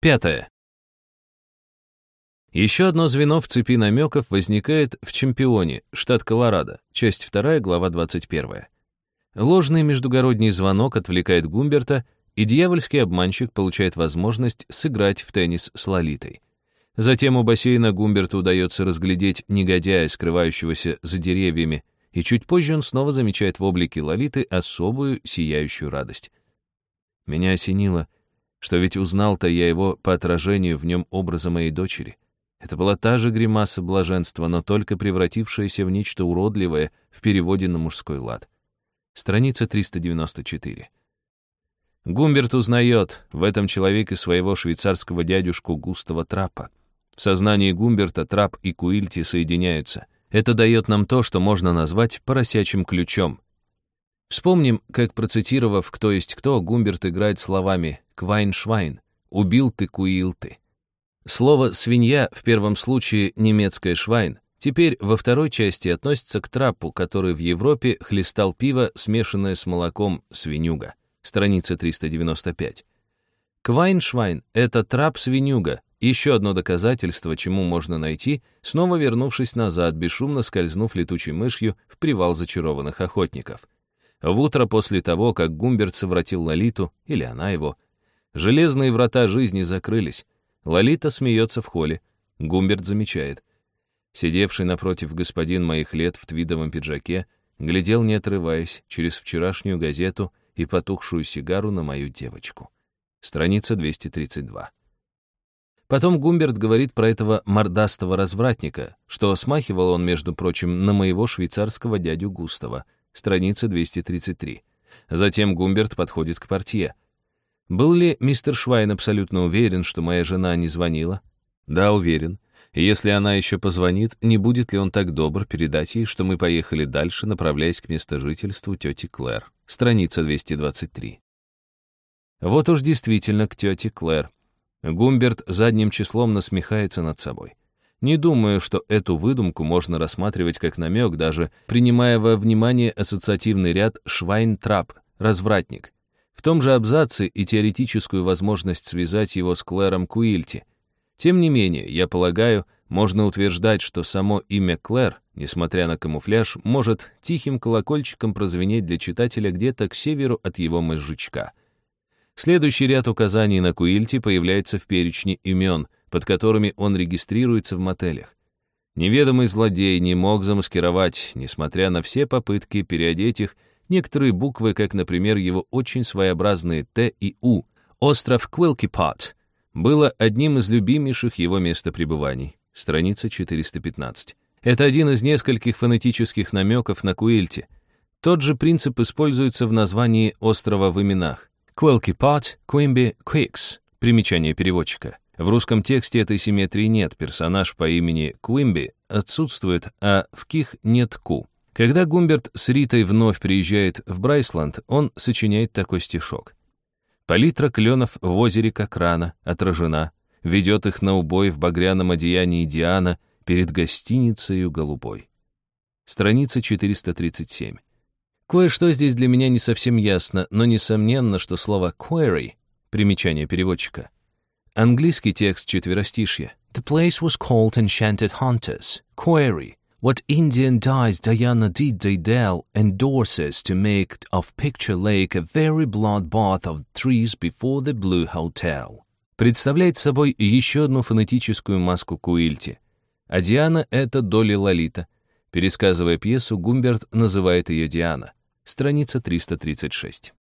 Пятое. Еще одно звено в цепи намеков возникает в «Чемпионе», штат Колорадо, часть 2, глава 21. Ложный междугородний звонок отвлекает Гумберта, и дьявольский обманщик получает возможность сыграть в теннис с Лолитой. Затем у бассейна Гумберту удается разглядеть негодяя, скрывающегося за деревьями, и чуть позже он снова замечает в облике Лолиты особую сияющую радость. Меня осенило, что ведь узнал-то я его по отражению в нем образа моей дочери. Это была та же гримаса блаженства, но только превратившаяся в нечто уродливое в переводе на мужской лад. Страница 394. Гумберт узнает в этом человеке своего швейцарского дядюшку Густава Трапа. В сознании Гумберта трап и куильти соединяются. Это дает нам то, что можно назвать поросячим ключом. Вспомним, как процитировав «Кто есть кто», Гумберт играет словами «квайн-швайн» «убил ты, куил ты». Слово «свинья» в первом случае немецкое «Schwein», теперь во второй части относится к Траппу, который в Европе хлестал пиво, смешанное с молоком свинюга. Страница 395. Квайншвайн — это Трапп-свинюга, еще одно доказательство, чему можно найти, снова вернувшись назад, бесшумно скользнув летучей мышью в привал зачарованных охотников. В утро после того, как Гумберт совратил Лолиту, или она его, железные врата жизни закрылись. Лолита смеется в холле. Гумберт замечает. Сидевший напротив господин моих лет в твидовом пиджаке глядел, не отрываясь, через вчерашнюю газету и потухшую сигару на мою девочку. Страница 232. Потом Гумберт говорит про этого мордастого развратника, что смахивал он, между прочим, на моего швейцарского дядю Густава. Страница 233. Затем Гумберт подходит к портье. Был ли мистер Швайн абсолютно уверен, что моя жена не звонила? Да, уверен. Если она еще позвонит, не будет ли он так добр передать ей, что мы поехали дальше, направляясь к местожительству тети Клэр. Страница 223. Вот уж действительно к тете Клэр. Гумберт задним числом насмехается над собой. Не думаю, что эту выдумку можно рассматривать как намек, даже принимая во внимание ассоциативный ряд «Швайн-трап» — «развратник». В том же абзаце и теоретическую возможность связать его с Клэром Куильти. Тем не менее, я полагаю, можно утверждать, что само имя Клэр, несмотря на камуфляж, может тихим колокольчиком прозвенеть для читателя где-то к северу от его мозжечка — Следующий ряд указаний на Куильте появляется в перечне имен, под которыми он регистрируется в мотелях. Неведомый злодей не мог замаскировать, несмотря на все попытки переодеть их, некоторые буквы, как, например, его очень своеобразные «Т» и «У». Остров Квилкипат было одним из любимейших его местопребываний. Страница 415. Это один из нескольких фонетических намеков на Куильте. Тот же принцип используется в названии острова в именах. Pot, Quimby, Quicks. Примечание переводчика. В русском тексте этой симметрии нет, персонаж по имени Куимби отсутствует, а в Ких нет Ку. Когда Гумберт с Ритой вновь приезжает в Брайсланд, он сочиняет такой стишок. Палитра кленов в озере как рано отражена, ведет их на убой в багряном одеянии Диана перед гостиницей голубой. Страница 437. Кое-что здесь для меня не совсем ясно, но несомненно, что слово «query» — примечание переводчика. Английский текст четверостишья. The place was called Enchanted Hunters. Query. What Indian dyes Diana did they Dell endorses to make of Picture Lake a very blood bath of trees before the Blue Hotel. Представляет собой еще одну фонетическую маску Куильти. А Диана — это Доли Лолита. Пересказывая пьесу, Гумберт называет ее Диана страница 336.